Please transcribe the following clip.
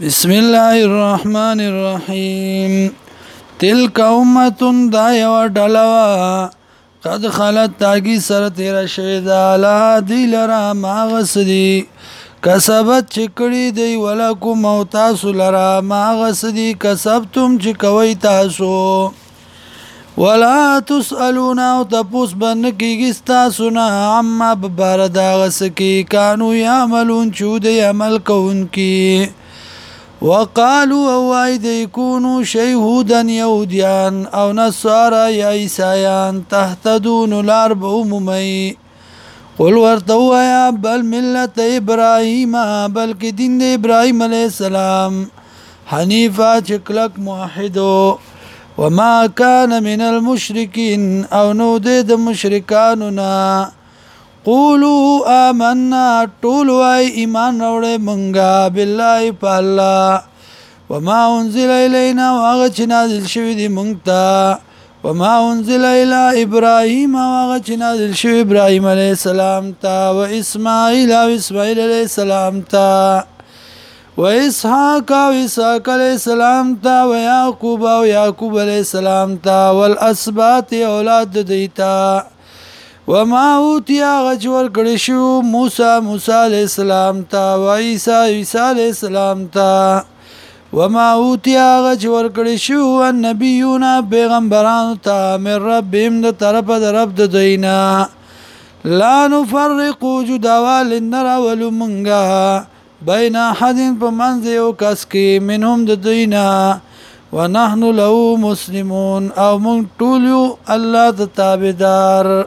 بسم الله الرحمن الرحیم تلک امه دا یو ډلوا قد خلت تاگی سره تیر شوی دا لا دی لرا ما غسدی کسبت چکړی دی ولا کو موتا سلرا ما غسدی کسبتم چې کوي تاسو ولا تسالون او تاسو بن کیږي تاسو نه عما ببر دا غسکی کانو یعملون چود عمل کوونکی کی وقالوا اوای د یکونو شیهودن یهودیان او نصارا یا عیسایان تهتدون لار به عمومی قل ورته وایا بل ملت ابراهیم بلکې دین د ابراهیم علی السلام حنیفه چکلک موحدو وما كان من المشركين او نو د مشرکانو نه قولوا آمنا طول وای ایمان راوړې مونږه بالله په الله وما انزل الينا واغ چې نازل شوی دی مونږ ته وما انزل الى ابراهيم واغ چې نازل شوی ابراهيم عليه السلام ته و اسماعيل او اسماعيل عليه السلام ته و اسحاق او اسحاق عليه السلام ته و يعقوب او يعقوب عليه السلام ته والاسباط اولاد دیتا وما اوتی هغه چې ورکړی شو موسی موسی علیه السلام ته و عیسی عیسی علیه السلام ته وما اوتی هغه چې ورکړی شو النبیون پیغمبرانو ته من ربهم د طرفه د رب د دینا لا نفرق جداوال نرا ولمنګه بین حدن په منځ یو کس کې منهم د دینا ونحن له مسلمون او مونږ ټول یو الله د تابعدار